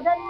Adán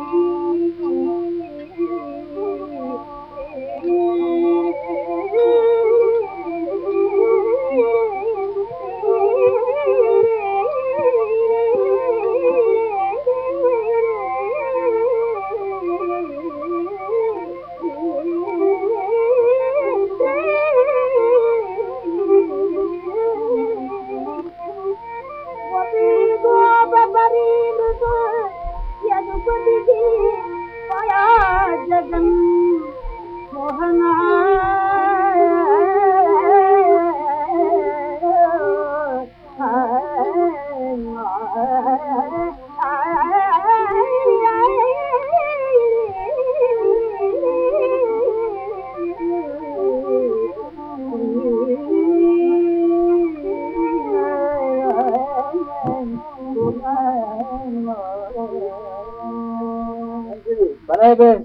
બરાબર